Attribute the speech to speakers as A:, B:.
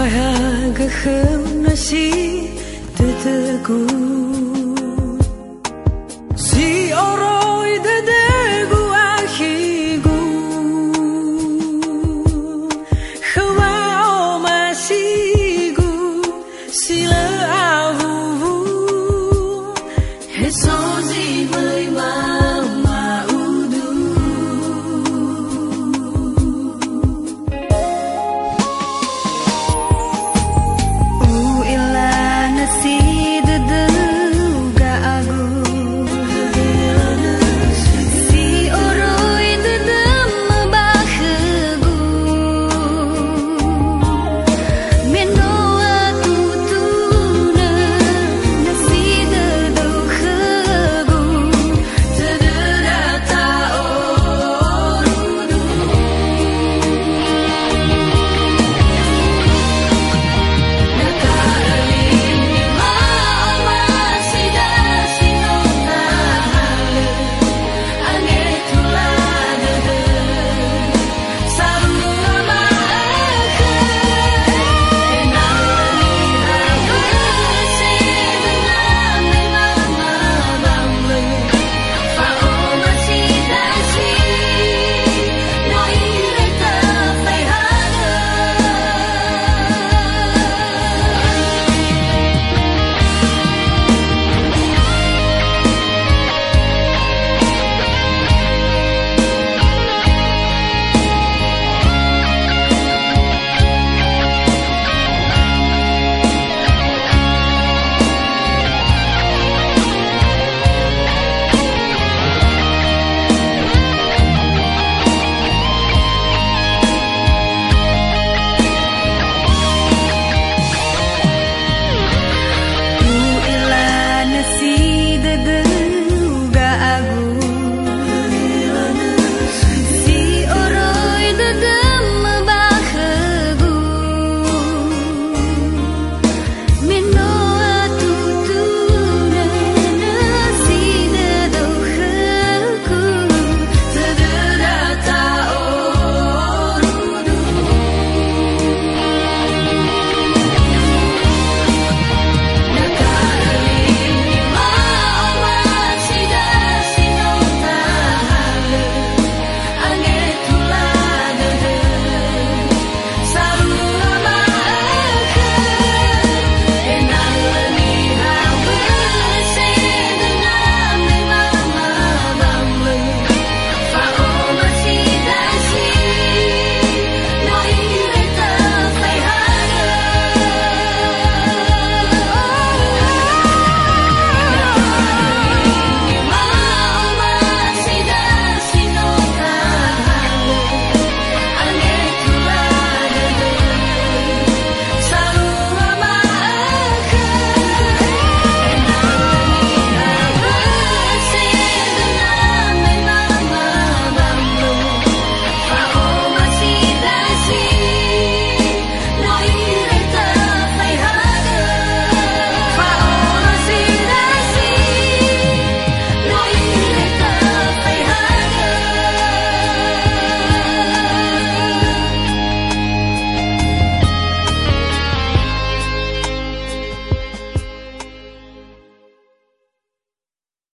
A: Mufahaga khum nasi tetegu